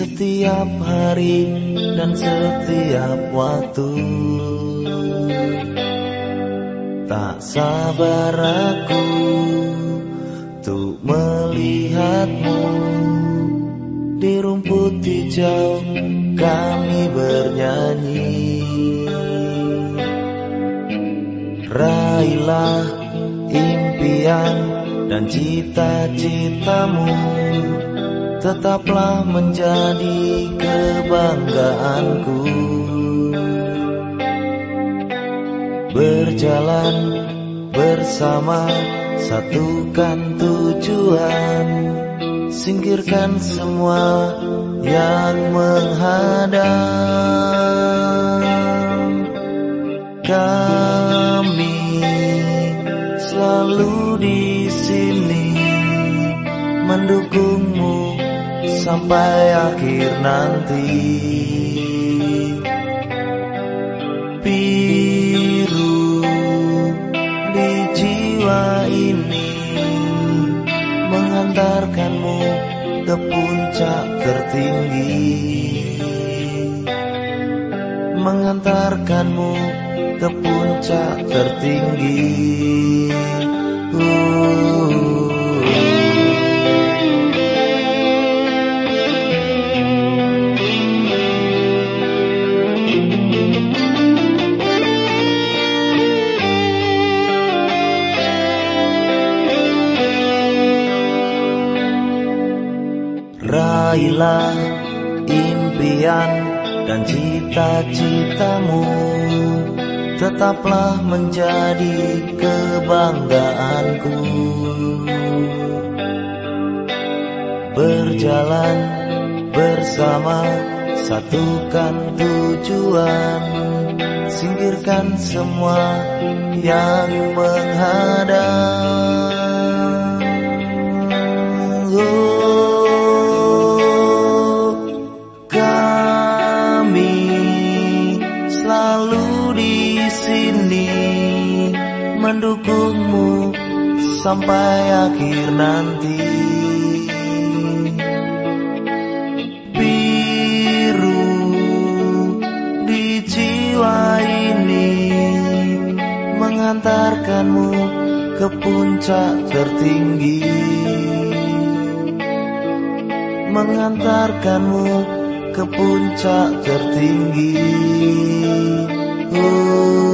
setiap hari dan setiap waktu. Tak sabar aku Untuk melihatmu. Di rumput hijau kami bernyanyi. Raihlah impian dan cita-citamu tetaplah menjadi kebanggaanku. Berjalan bersama satukan tujuan. Singkirkan semua yang menghadang. Kami selalu di sini mendukungmu sampai akhir nanti. Biru di jiwa ini Mengantarkanmu ke puncak tertinggi. Mengantarkanmu ke puncak tertinggi Raihlah impian dan cita-citamu. Tetaplah menjadi kebanggaanku. Berjalan bersama satukan tujuan. Singkirkan semua yang menghadang mendukungmu sampai akhir nanti. Biru di jiwa ini mengantarkanmu ke puncak tertinggi mengantarkanmu ke puncak tertinggi. Oh.